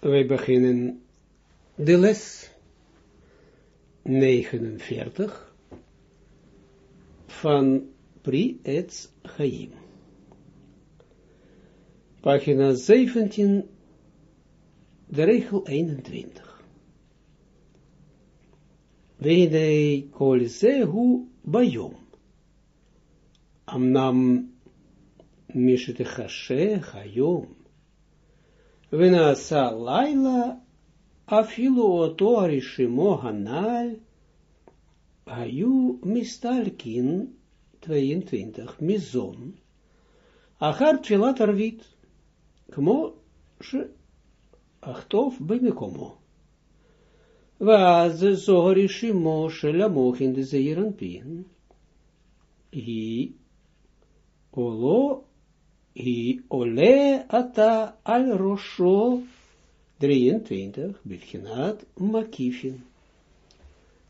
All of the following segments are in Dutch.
wij beginnen de les 49 van Pri Etz. Pagina 17, de regel 21. Weinei kol zehu bayom. Amnam mishete chashe hayom. ונעשה לילה, אפילו אותו הרשימו הנ"ל, היו מסתלקין 22 מזון, אחר תפילת ערבית, כמו שאכתוב במקומו. ואז זו הרשימו של המוחין דזעיר אנפין, היא או לא I ole ata al rosho 23, Bivchinat Makifin.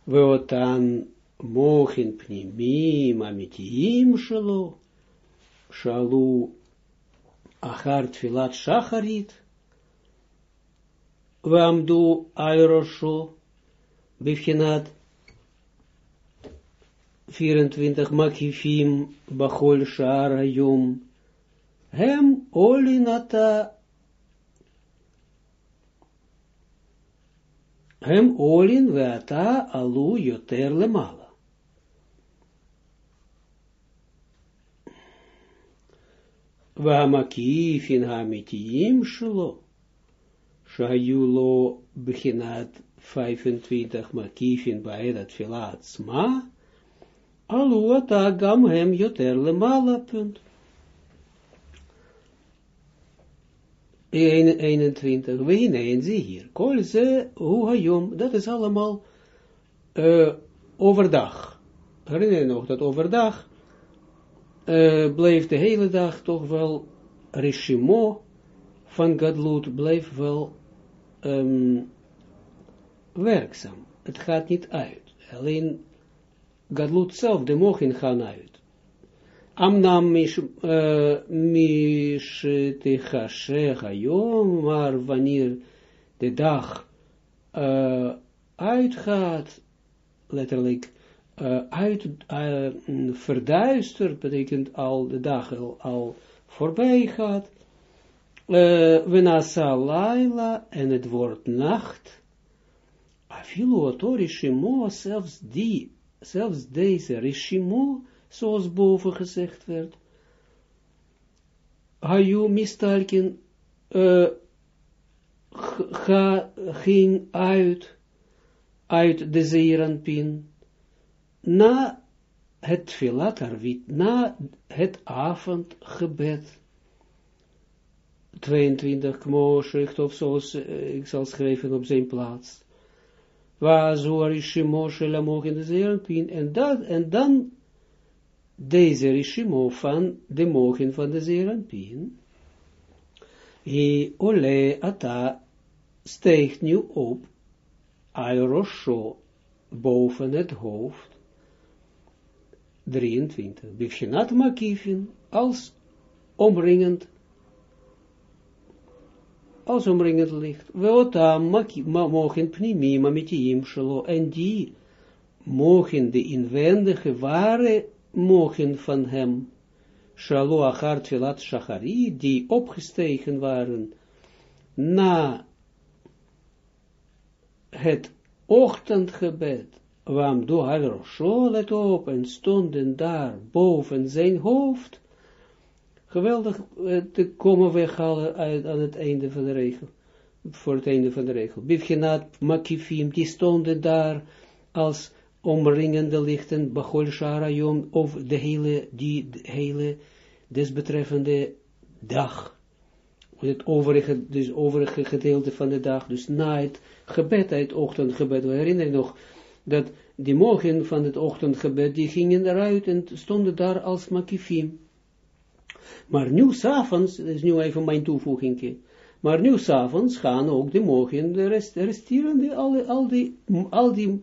Weotan mochin pnimim amitiyim shalo, shalu achar tfilat shacharit, Vamdu al rosho, Bivchinat 24, Makifim bachol shara yom, hem olinata hem olin veata alu yoter lemala. והמקיפין האמיתיים שלו, שהיו לו בחינת 25 מקיפין בעת התפילה עצמה, עלו עתה גם הם יותר למעלה, punt. 21, we en zie hier, kol ze, dat is allemaal uh, overdag. Herinner je nog dat overdag uh, bleef de hele dag toch wel regimo van Gadlut bleef wel um, werkzaam. Het gaat niet uit. Alleen Gadlut zelf, de mogen gaan uit. Techashe yom, maar wanneer de dag uh, uitgaat, letterlijk uh, uit, uh, verduistert, betekent al de dag al, voorbij gaat, uh, nasa laila, en het wordt nacht, afilu otorishimo, zelfs die, zelfs deze rishimo, zoals boven gezegd werd. Hayu mistalkin uh, ga, ging uit, uit de zeeranpin, na het filat arvit, na het avondgebed. 22 kmooschicht of zoals uh, ik zal schrijven op zijn plaats. Waar zo is Shimoshe lamog in de zeeranpin, en en dan deze rishimo van de mogen van de Zeranpien, he ole ata steegt nu op, al boven het hoofd, 23, bivchenat makifin, als omringend, als omringend licht, weota mogen met shelo, en die mogen de inwendige ware mogen van hem, Shalo Achar Shachari, die opgestegen waren na het ochtendgebed, Wam do Rosho, let op, en stonden daar boven zijn hoofd, geweldig te komen weghalen uit, aan het einde van de regel, voor het einde van de regel. Bivgenat Makifim, die stonden daar als omringende lichten, Bachol Sharayom, of de hele, die hele desbetreffende dag. Het overige, dus overige gedeelte van de dag, dus na het gebed, het ochtendgebed. We herinneren nog dat die morgen van het ochtendgebed, die gingen eruit en stonden daar als makifim. Maar nu s'avonds, dat is nu even mijn toevoeging, maar nu s'avonds gaan ook de morgen, de rest, resterende, al, al die, al die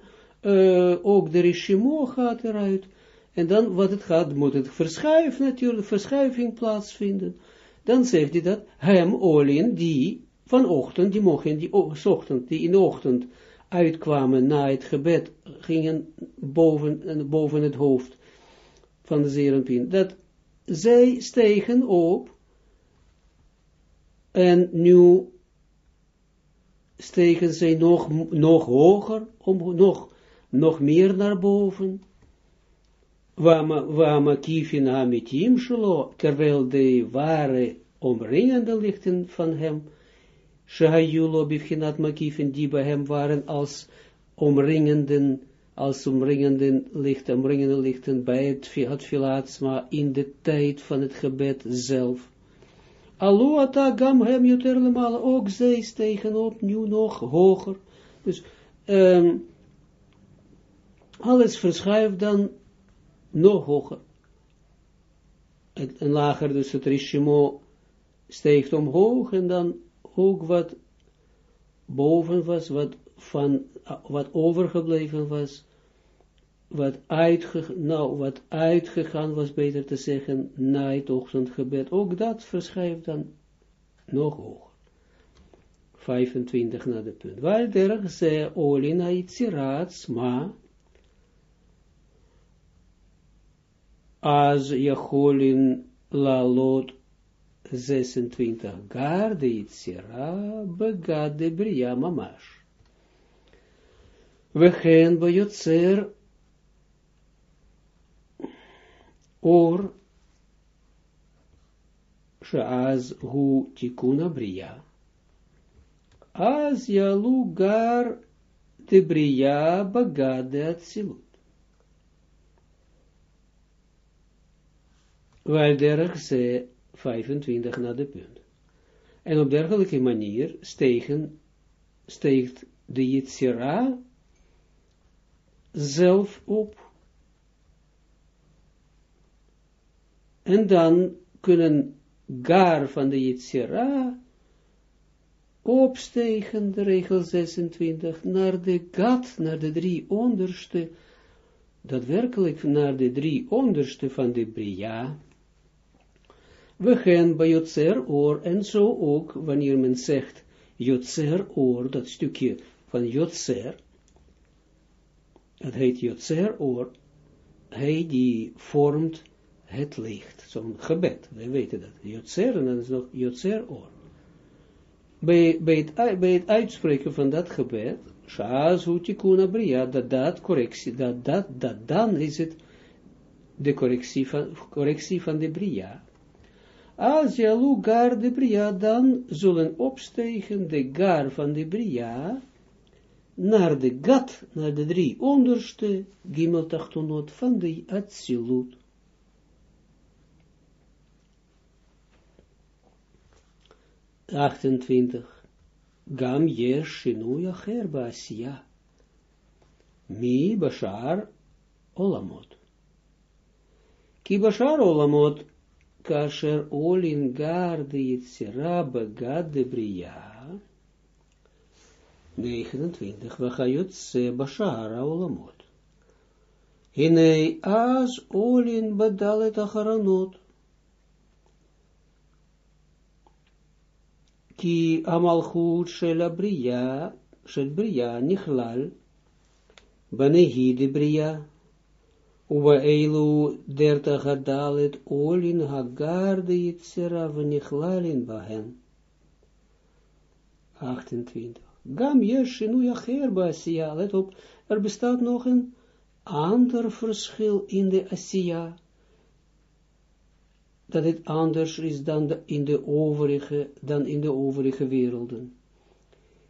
ook de regimo gaat eruit. En dan wat het gaat, moet het verschuiven natuurlijk, verschuiving plaatsvinden. Dan zegt hij dat hem olin, die van ochtend, die mochten, die ochtend, die in de ochtend uitkwamen na het gebed, gingen boven, boven het hoofd van de zerenpien, dat zij stegen op en nu stegen zij nog, nog hoger, om, nog, nog meer naar boven. Wama kifin amitim shelo, terwijl de ware omringende lichten van hem, Shahayulo bivchinat makifin, die bij hem waren als omringenden, als omringenden lichten, omringende lichten bij het, filatsma in de tijd van het gebed zelf. Aloata gam hem juter ook zij stegen op, nu nog hoger. Dus um, alles verschuift dan nog hoger. En lager, dus het rishimo steekt omhoog en dan ook wat boven was, wat, van, wat overgebleven was, wat, uitge, nou, wat uitgegaan was, beter te zeggen, na het ochtendgebed, ook dat verschrijft dan nog hoger. 25 naar de punt. Waar der ze olina itzirats ma as jacholin lalot 26. Gar de itzira begad de bria mamash. We gaan bij or sheaz hu tikuna bria. Az yalu gar de bria Wel derg ze 25 naar de punt. En op dergelijke manier stegen, steegt de Yitzira zelf op En dan kunnen gar van de Yitzira opstegen, de regel 26, naar de gat, naar de drie onderste, daadwerkelijk naar de drie onderste van de Bria. We gaan bij Jotzer oor, en zo ook, wanneer men zegt Jotzer oor, dat stukje van Jotzer, het heet Jotzer oor, hij die vormt het licht, zo'n gebed, we weten dat, Jotzer, en dan is nog Jotzer oor. Bij, bij, het, bij het uitspreken van dat gebed, Shaz Utikuna Bria, dat dat correctie, dat, dat, dat dan is het de correctie van, correctie van de Bria. Als Jalu gar de Bria, dan zullen opstegen de gar van de Bria, naar de gat, naar de drie onderste gimeltachtonot van de Atsilut. 28. Gam yesh shinui acher ba'asiya. Mi bashar olamot. Ki bashar olamot kasher olin gar de yitzira begad de bria. 29. Vachayot se bashar olamot. Hinei az olin badalet acharanot. ki amalchut shel abriya, shel briya nichlal, banehi uwa eilu derta gadalet olin hagar de yitzera v'nichlalin bahen. 28. Gam yeshinu yacher ba let op, er bestaat nog een ander verschil in de asiya, dat het anders is dan de, in de overige, dan in de overige werelden.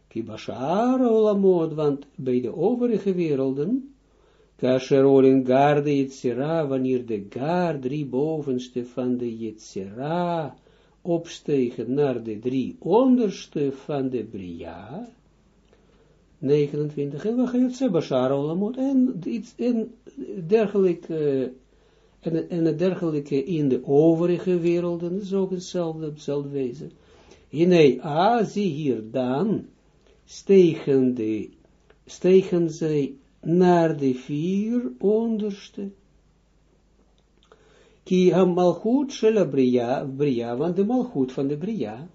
Kibashar olamod, want bij de overige werelden, kasher in gar de Yitzira, wanneer de gar drie bovenste van de Yitzira opstegen naar de drie onderste van de Bria, 29, en we gaan het Bashar olamod, en in dergelijke en, en het dergelijke in de overige werelden is ook hetzelfde, hetzelfde wezen. Nee, ah, zie hier dan, stegen, de, stegen zij naar de vier onderste. Ki ha malchut shel bria, bria, want de malchut van de bria,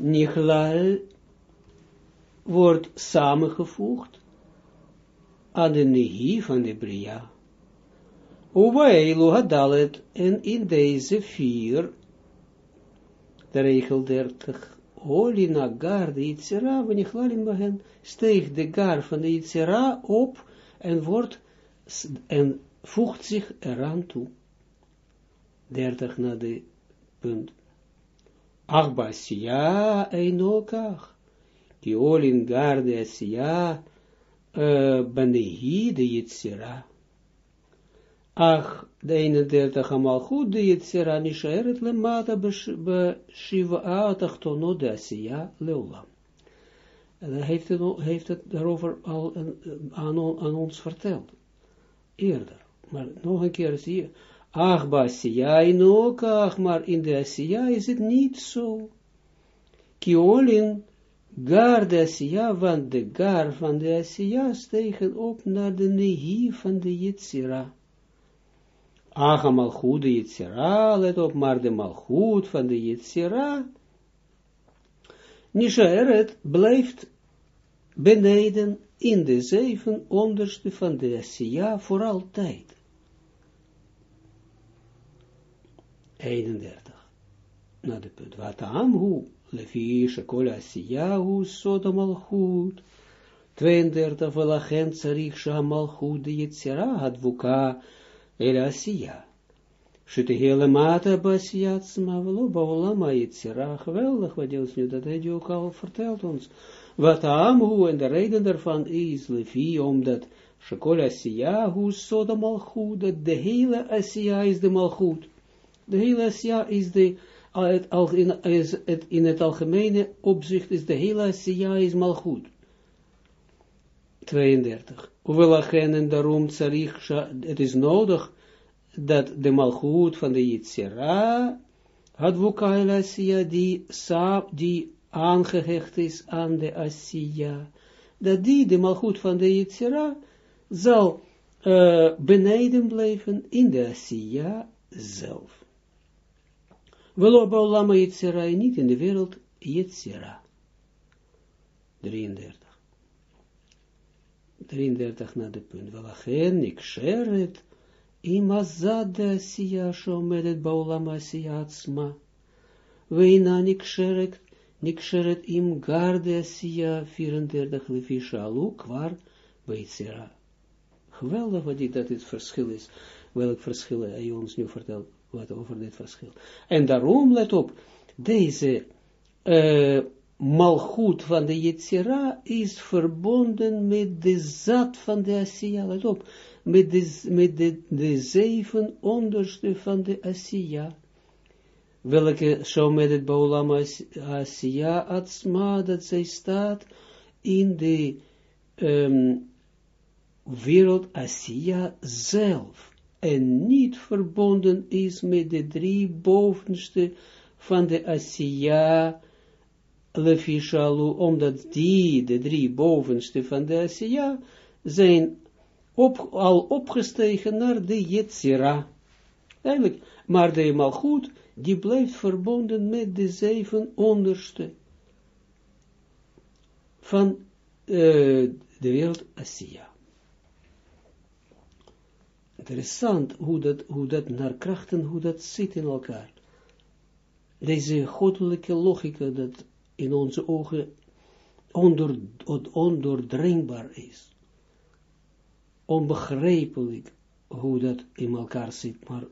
Nichlal wordt samengevoegd aan de nehi van de Bria. Uwaelu hadalet en in deze vier, de regel 30, Olina gar de Yitzera, in bahen, steeg de gar van de Yitzera op en wordt, en voegt zich eraan toe. 30 na de punt. Ach basia einokach, ki olin gar de asia, uh, banehi de Yitzera. Ach, de 31 amal goed, de Yitzera nisheret lemata beshiva atachtono de Asiya leolam. En hij heeft het, heeft het daarover al aan, aan ons verteld. Eerder. Maar nog een keer zie je. Ach, Basia ook, ach, maar in de Asiya is het niet zo. Kiolin, gar de Asiya, want de gar van de Asiya stegen op naar de nehi van de Yitzira. Aga malchut de Yitzira, let op, maar de malchut van de Yitzira, Nishaeret blijft beneden in de zeven onderste van de Asiya voor altijd. 31. Na de punt. Wat amhu, lefi shekol Asiya hu soda malchut. 32. Velachent sarich sha malchut de Yitzira hadvuka el Asiya. Shitehele mata basiatsma velo baolama Yitzira. Geweldig wat Joost nu, dat je ook al verteld ons. Wat amhu, en de reden daarvan is, lefi, omdat Shekol Asiya hu soda malchut, dat de hele Asiya is de malchut. De hele Asiya is de, het, in, is het, in het algemene opzicht is de hele Asiya is malchut. 32. Hoewel en daarom het is nodig dat de malchut van de Yitzira, had vukaila Asiya, die, die aangehecht is aan de Asiya, dat die, de malchut van de Yitzira, zal beneden blijven in de Asiya zelf. Velo baulama Yitzira, niet in de wereld Yitzira. 33. 33 na de punt. Welachen, ik sheret, imazad de Asiya, shomedet baulama Asiya atzma. Weina niksheret, niksheret im garde Asiya, 34 lefi shalu, kwar, Yitzira. Geweldig wat dit, dat het verschil is. Welk verschil hij ons nu vertelt wat over dit verschil. En daarom, let op, deze uh, malgoed van de Yetzira is verbonden met de zat van de Asiya, let met de, met de, zeven onderste van de Asiya. Welke zo met het Baulam Asiya Atsma, dat zij staat in de um, wereld Asiya zelf en niet verbonden is met de drie bovenste van de Asiya Lefishalu, omdat die, de drie bovenste van de Asiya, zijn op, al opgestegen naar de Yetzira. Eigenlijk, maar de Malchut, die blijft verbonden met de zeven onderste van uh, de wereld Asiya interessant hoe dat, hoe dat naar krachten, hoe dat zit in elkaar. Deze goddelijke logica dat in onze ogen onder, ondoordringbaar is. Onbegrijpelijk hoe dat in elkaar zit, maar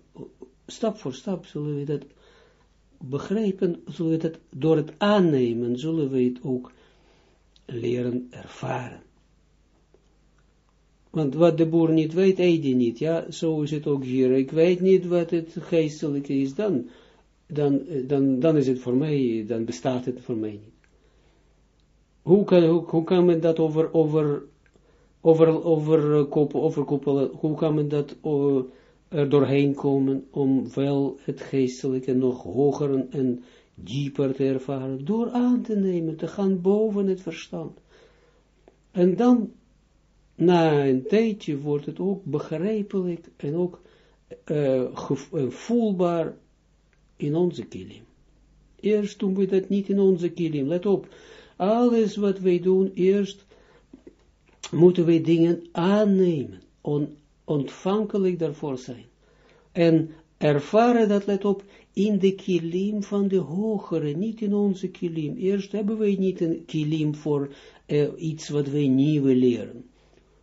stap voor stap zullen we dat begrijpen, zullen we dat door het aannemen, zullen we het ook leren ervaren. Want wat de boer niet weet, eet hij niet. Ja, zo is het ook hier. Ik weet niet wat het geestelijke is, dan, dan, dan, dan is het voor mij, dan bestaat het voor mij niet. Hoe kan, hoe, hoe kan men dat over, over, over, overkoppelen, overkoppelen, hoe kan men dat uh, er doorheen komen om wel het geestelijke nog hoger en dieper te ervaren, door aan te nemen, te gaan boven het verstand. En dan na een tijdje wordt het ook begrijpelijk en ook uh, voelbaar in onze kilim. Eerst doen we dat niet in onze kilim. Let op, alles wat wij doen, eerst moeten wij dingen aannemen, on, ontvankelijk daarvoor zijn. En ervaren dat, let op, in de kilim van de hogere, niet in onze kilim. Eerst hebben wij niet een kilim voor uh, iets wat wij nieuw leren.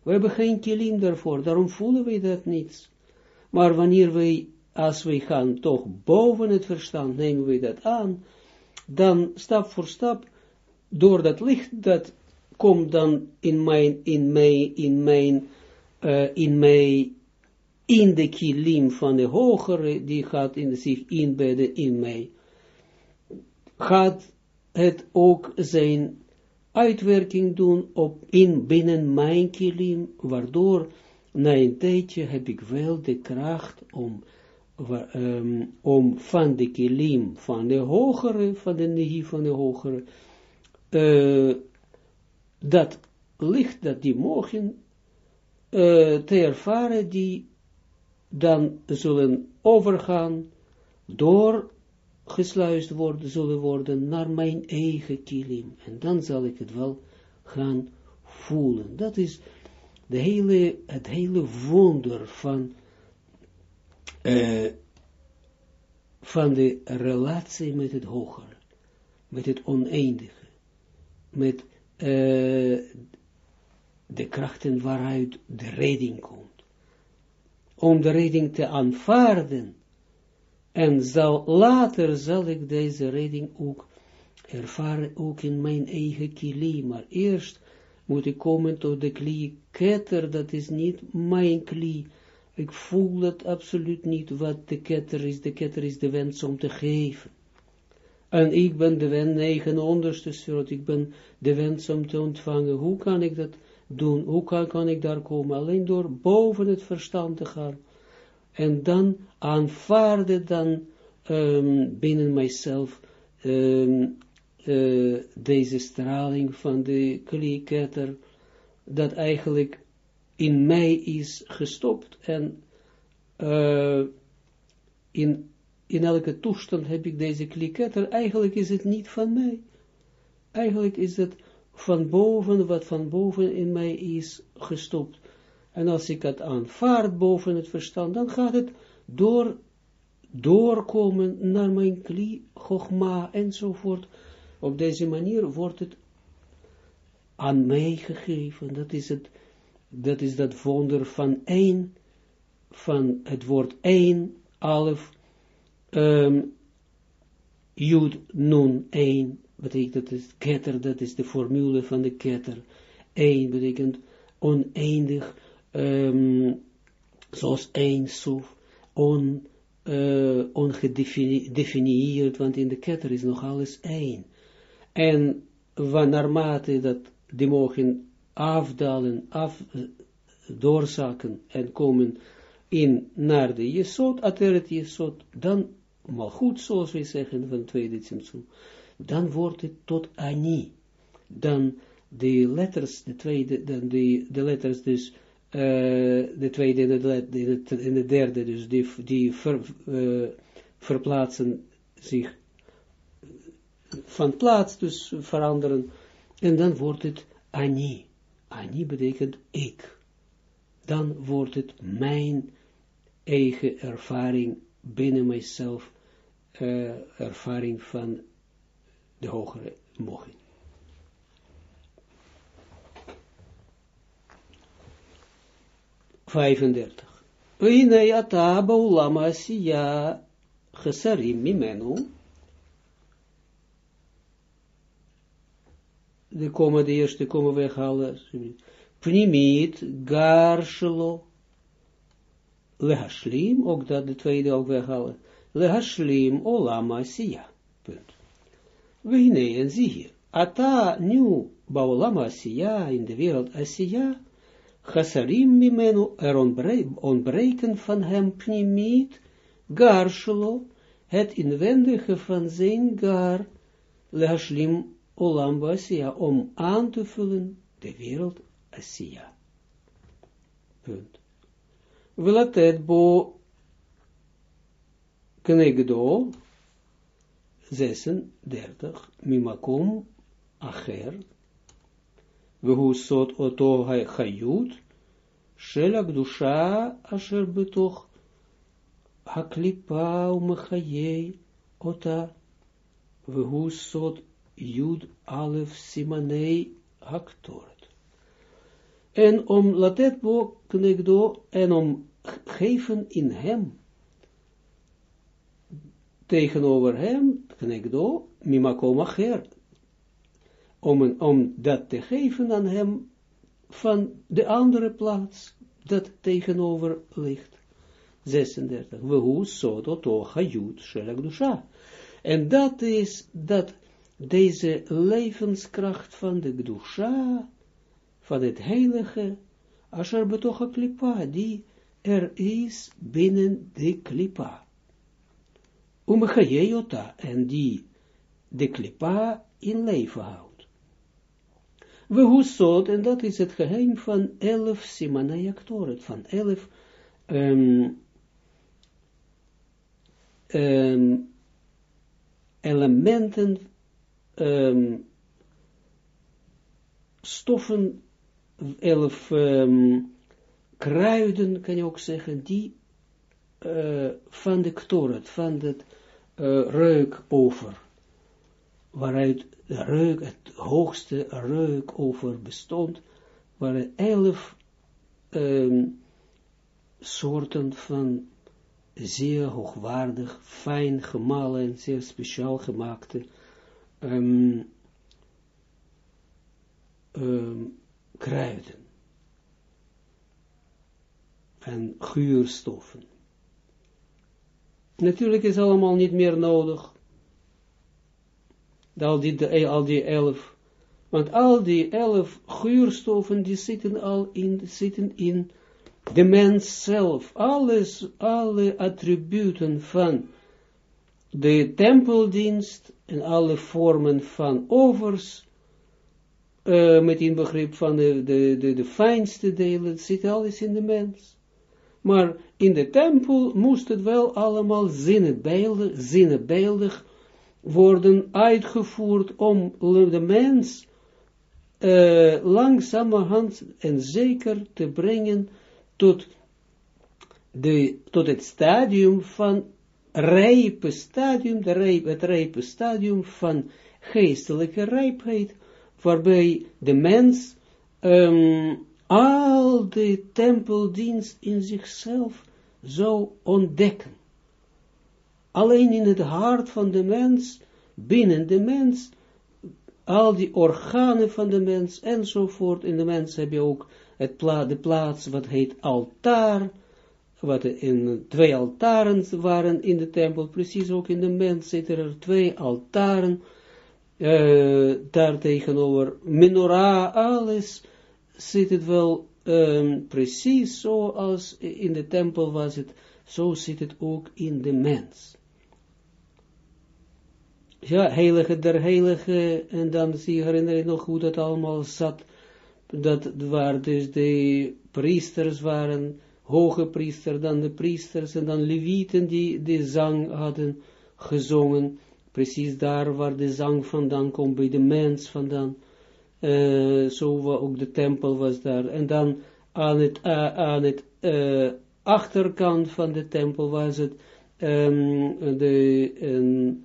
We hebben geen kilim daarvoor, daarom voelen wij dat niet. Maar wanneer wij, als wij gaan toch boven het verstand, nemen wij dat aan, dan stap voor stap, door dat licht, dat komt dan in mijn, in mij, in mijn, uh, in mij, in de kilim van de hogere, die gaat in zich inbedden in mij, gaat het ook zijn uitwerking doen op in binnen mijn kilim, waardoor na een tijdje heb ik wel de kracht om, um, om van de kilim van de hogere, van de energie van de hogere, uh, dat licht, dat die mogen uh, te ervaren, die dan zullen overgaan, door gesluist worden, zullen worden naar mijn eigen kilim. En dan zal ik het wel gaan voelen. Dat is de hele, het hele wonder van, uh, van de relatie met het hogere, met het oneindige, met uh, de krachten waaruit de redding komt. Om de redding te aanvaarden, en zal, later zal ik deze redding ook ervaren, ook in mijn eigen kli, maar eerst moet ik komen tot de kli ketter, dat is niet mijn kli. Ik voel dat absoluut niet wat de ketter is. De ketter is de wens om te geven. En ik ben de wens, negen onderste soort, ik ben de wens om te ontvangen. Hoe kan ik dat doen? Hoe kan, kan ik daar komen? Alleen door boven het verstand te gaan. En dan aanvaarden dan um, binnen mijzelf um, uh, deze straling van de klieketter, dat eigenlijk in mij is gestopt en uh, in, in elke toestand heb ik deze klieketter, eigenlijk is het niet van mij. Eigenlijk is het van boven, wat van boven in mij is gestopt. En als ik het aanvaard boven het verstand, dan gaat het door, doorkomen naar mijn kli, chogma enzovoort, op deze manier wordt het aan mij gegeven. Dat is het, dat is dat wonder van één, van het woord één, alf, um, jud, nun, één, betekent dat is ketter, dat is de formule van de ketter. Eén betekent oneindig, um, zoals één soef, on, uh, ongedefinieerd, want in de ketter is nog alles één. En naarmate dat die mogen afdalen, af, doorzakken en komen in naar de jesot, ateret jesot, dan, maar goed zoals wij zeggen van tweede tzimtzum, dan wordt het tot ani. Dan de letters, de tweede, dan de, de letters dus, uh, de tweede en de, de, de, derde, dus die, die uh, verplaatsen zich van plaats dus veranderen, en dan wordt het ani. Ani betekent ik. Dan wordt het mijn eigen ervaring binnen mijzelf, uh, ervaring van de hogere mogen. Vijfendertig. Wine ata baulam asiya gesarim mimenu de komen, de eerste komen weghalen. Pnimiet, garshelo, lehashlim, ook dat de tweede ook weghalen. Lehashlim, olama, siya. Punt. We en zie hier. Ata, nu, baolama, asiya, in de wereld asiya, chasarim mimenu, er ontbreken van hem pnimiet, garshelo, het inwendige van zijn gar, lehashlim, Olam om aan te vullen de wereld Asiya. Punt. Wilatet bo knegdo 36, mimakom acher, vehu sot oto hayut, shelak dusha asher betoch haklipa umechayei ota, vehu sot jud alef simanei haktoret. En om latet bo knekdo, en om geven in hem, tegenover hem, knekdo, mimakom acher, om, om dat te geven aan hem van de andere plaats, dat tegenover ligt. 36. We hoe soto to hajut shelak dusha. En dat is dat deze levenskracht van de gdusha, van het heilige, asher betocha klipa, die er is binnen de klipa. Umechayeyota, en die de klipa in leven houdt. We hoesot, en dat is het geheim van elf simanayaktoret, van elf um, elementen, um, stoffen, elf um, kruiden, kan je ook zeggen, die uh, van de ktoret, van het uh, reuk over, waaruit de reuk, het hoogste reuk over bestond, waren elf um, soorten van zeer hoogwaardig, fijn gemalen en zeer speciaal gemaakte um, kruiden en geurstoffen. Natuurlijk is allemaal niet meer nodig. Al die, al die elf. Want al die elf geurstoffen, die zitten al in, zitten in de mens zelf. Alles, alle attributen van de tempeldienst en alle vormen van overs, uh, met inbegrip van de, de, de, fijnste delen, zit alles in de mens. Maar in de tempel moest het wel allemaal zinnebeeldig, zinnebeeldig worden uitgevoerd om de mens uh, langzamerhand en zeker te brengen tot, de, tot het stadium van rijpe stadium, de rijpe, het rijpe stadium van geestelijke rijpheid, waarbij de mens um, al de tempeldienst in zichzelf zou ontdekken. Alleen in het hart van de mens, binnen de mens, al die organen van de mens enzovoort, in de mens heb je ook het pla de plaats wat heet altaar, wat in twee altaren waren in de tempel, precies ook in de mens zitten er twee altaren, uh, daar tegenover menorah, alles, zit het wel um, precies zoals in de tempel was het, zo zit het ook in de mens. Ja, heilige der heilige, en dan zie je, herinner je nog hoe dat allemaal zat, dat waar dus de priesters waren, hoge priester, dan de priesters, en dan levieten die de zang hadden gezongen, precies daar waar de zang vandaan komt, bij de mens vandaan, uh, zo ook de tempel was daar. En dan aan het, uh, aan het uh, achterkant van de tempel was het um, de, een,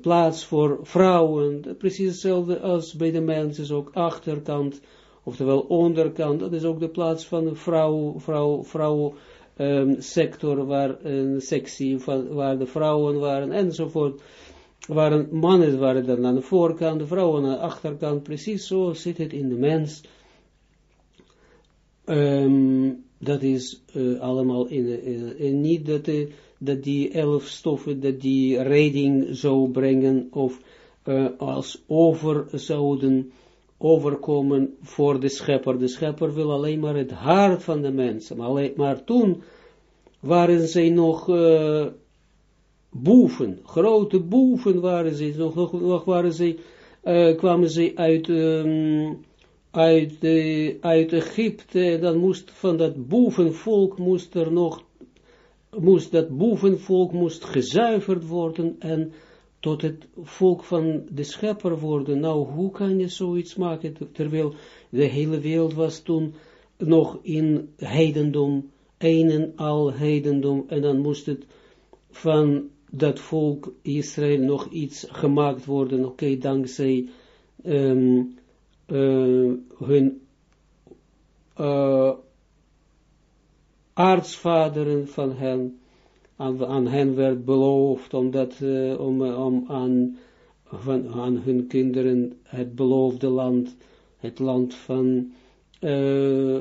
plaats voor vrouwen. Precies hetzelfde als bij de mensen is ook achterkant, oftewel onderkant. Dat is ook de plaats van de vrouw, vrouw, vrouw um, sector, waar een sectie waar de vrouwen waren enzovoort waren mannen waren dan aan de voorkant, de vrouwen aan de achterkant, precies zo zit het in de mens. Um, dat is uh, allemaal in, en niet dat, uh, dat die elf stoffen, dat die reding zou brengen, of als over zouden overkomen voor de schepper. De schepper wil alleen maar het hart van de mensen, maar, alleen, maar toen waren zij nog boeven, grote boeven waren ze, nog, nog, waren ze, uh, kwamen ze uit, um, uit, uit Egypte, dan moest van dat boevenvolk moest er nog, moest dat boevenvolk moest gezuiverd worden en tot het volk van de schepper worden. Nou, hoe kan je zoiets maken, terwijl de hele wereld was toen nog in heidendom, een en al heidendom, en dan moest het van dat volk Israël nog iets gemaakt worden, oké, dankzij um, uh, hun uh, aartsvaderen van hen, aan, hen werd beloofd, omdat, uh, om, om aan, van, aan hun kinderen het beloofde land, het land van uh,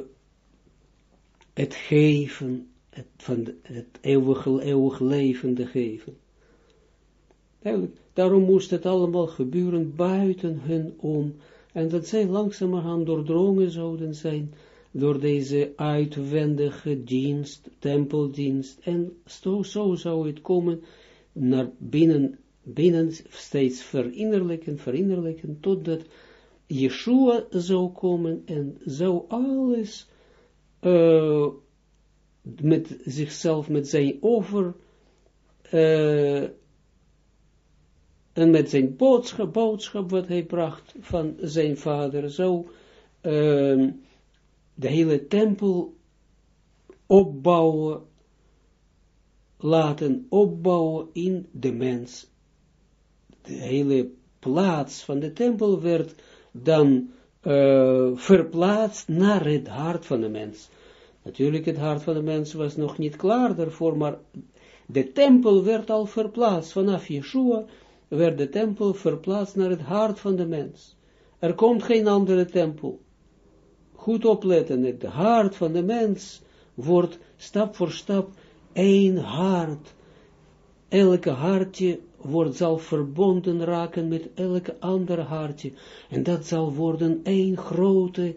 het geven, het, van het eeuwige, eeuwig levende geven. Daarom moest het allemaal gebeuren buiten hun om, en dat zij langzamerhand doordrongen zouden zijn door deze uitwendige dienst, tempeldienst, en zo, zo zou het komen naar binnen, binnen steeds verinnerlijken, verinnerlijken, totdat Yeshua zou komen en zou alles uh, met zichzelf, met zijn over, uh, en met zijn boodschap, boodschap wat hij bracht van zijn vader, zou uh, de hele tempel opbouwen, laten opbouwen in de mens. De hele plaats van de tempel werd dan uh, verplaatst naar het hart van de mens. Natuurlijk, het hart van de mens was nog niet klaar daarvoor, maar de tempel werd al verplaatst. Vanaf Yeshua werd de tempel verplaatst naar het hart van de mens. Er komt geen andere tempel. Goed opletten, het hart van de mens wordt stap voor stap één hart. Elke hartje wordt, zal verbonden raken met elke andere hartje. En dat zal worden één grote,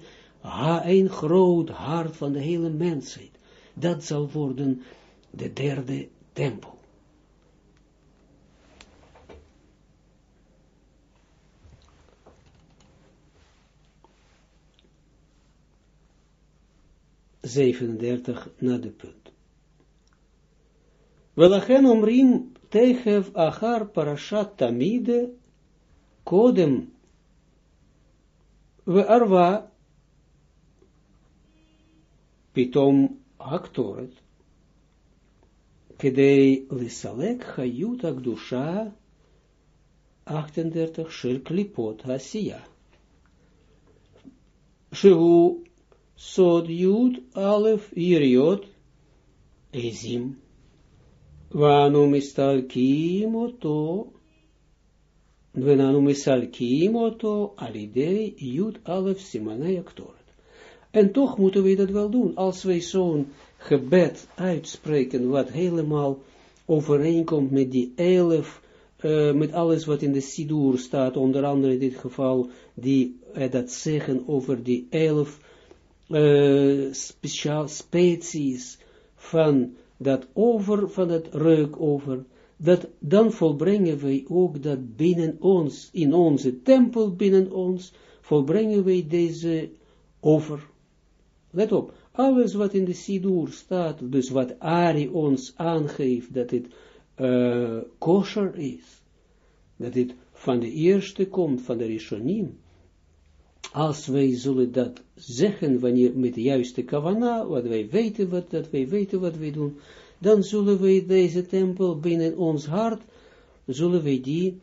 één groot hart van de hele mensheid. Dat zal worden de derde tempel. Zevenendertig naar de punt. Welachen omrim tegev achar parashat tamide kodem we arva pitom haktoret kedei lisalek hayut akdusha 38 shel klipot hasiya shehu sod yud alef yiriot ezim Wanu mistalkim oto, Venanu mistalkim oto, alidei, jut alef simanei aktoret. En toch moeten we dat wel doen, als wij zo'n gebed uitspreken, wat helemaal overeenkomt met die elf, uh, met alles wat in de Sidur staat, onder andere in dit geval, die uh, dat zeggen over die elf uh, speciaal species van dat over van het reuk over, dat dan volbrengen wij ook dat binnen ons, in onze tempel binnen ons, volbrengen wij deze over. Let op, alles wat in de Sidur staat, dus wat Ari ons aangeeft, dat het uh, kosher is, dat het van de eerste komt, van de Rishonim, als wij zullen dat zeggen, wanneer met de juiste kavana, wat wij weten, wat, dat wij weten wat wij doen, dan zullen wij deze tempel binnen ons hart, zullen wij die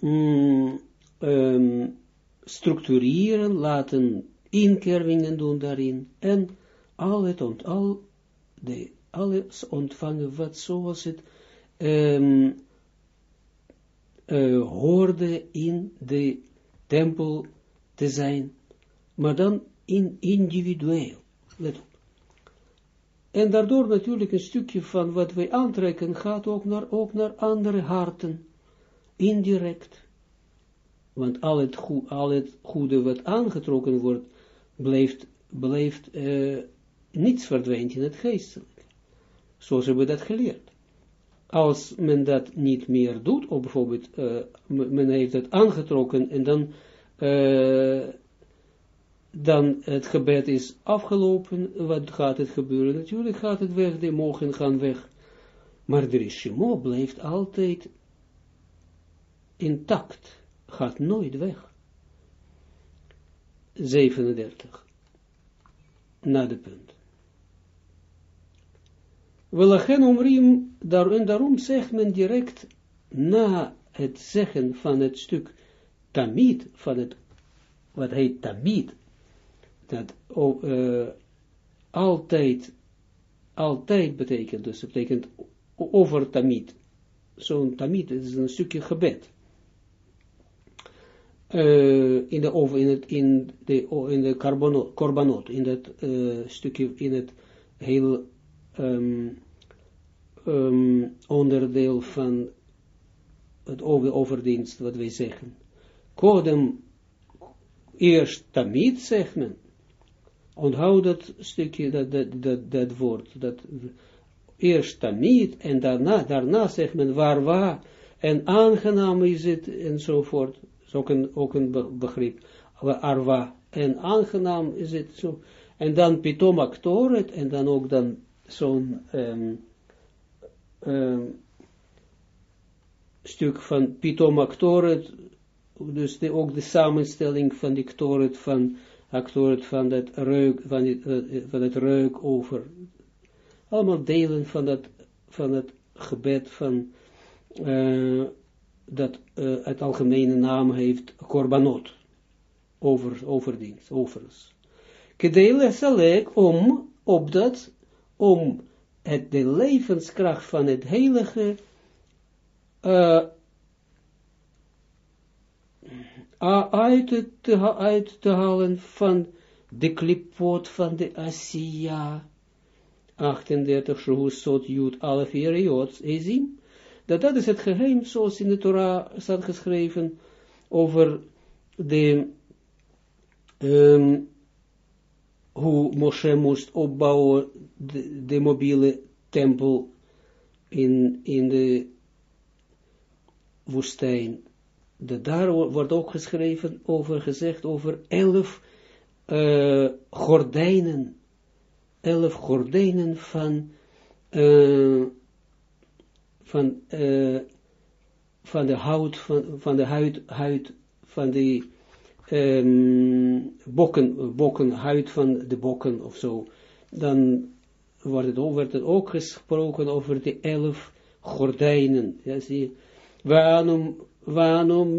mm, um, structureren, laten inkervingen doen daarin, en al het ont, al de, alles ontvangen wat zoals het um, hoorde in de tempel te zijn, maar dan in individueel. Let op. En daardoor natuurlijk een stukje van wat wij aantrekken gaat ook naar, ook naar andere harten, indirect. Want al het, al het goede wat aangetrokken wordt, blijft, blijft uh, niets verdwijnt in het geestelijk. Zoals hebben we dat geleerd. Als men dat niet meer doet, of bijvoorbeeld uh, men heeft het aangetrokken en dan uh, dan het gebed is afgelopen, wat gaat het gebeuren? Natuurlijk gaat het weg, de mogen gaan weg. Maar de Rishimo blijft altijd intact, gaat nooit weg. 37. Na de punt. Welachen omriem, daar, en daarom zegt men direct na het zeggen van het stuk tamid, van het, wat heet tamid, dat uh, altijd, altijd betekent, dus het betekent over tamid. Zo'n tamid is een stukje gebed. Uh, in de over, in het, in de, in de korbanot, in dat uh, stukje, in het heel um, onderdeel van het over, overdienst, wat wij zeggen. Kodem, eerst tamid, zegt men. Onthoud dat stukje, dat, dat, dat, dat woord, dat eerst tamid, en daarna, daarna zegt men waar waar, en aangenaam is het, enzovoort. Dat is ook een, ook een begrip. Arwa, en aangenaam is het zo. En dan pitom actoret, en dan ook dan zo'n um, um, stuk van pitom actoret, dus ook de samenstelling van die actoret van actoret van dat reuk, van het, uh, van het reuk over allemaal delen van dat, van het gebed van, uh, dat het algemene naam heeft, korbanot, over, overdienst, overs. Kedele salek om, opdat, om het, de levenskracht van het heilige uh, uit, te, uit te halen van de klipot van de Asiya, 38, Shuhu Sot Jud Alef Jeriot Ezim, dat dat is het geheim, zoals in de Torah staat geschreven, over de, um, hoe Moshe moest opbouwen, de mobiele tempel in, in de woestijn. De, daar wordt ook geschreven over, gezegd over elf uh, gordijnen elf gordijnen van, uh, van, uh, van de hout, van, de huid, huid van de um, bokken, bokken, huid van de bokken of zo. Dan wordt het, werd het ook gesproken over de elf gordijnen. Ja, zie waarom, waarom waarom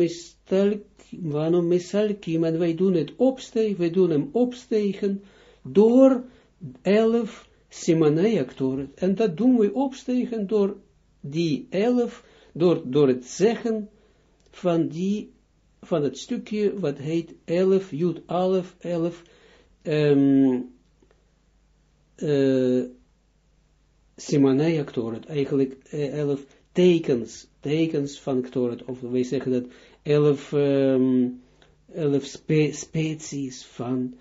misalkim, en wij doen het opstegen, wij doen hem opstegen door elf simanei actoren. En dat doen we opstegen door die elf, door, door het zeggen van die, van het stukje wat heet elf, jud alef, elf, um, uh, simanei. Eigenlijk uh, elf tekens, tekens van actoren. Of wij zeggen dat elf, um, elf spe, species van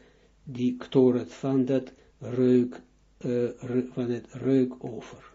die ktoret, van dat reuk, uh, van het reukover.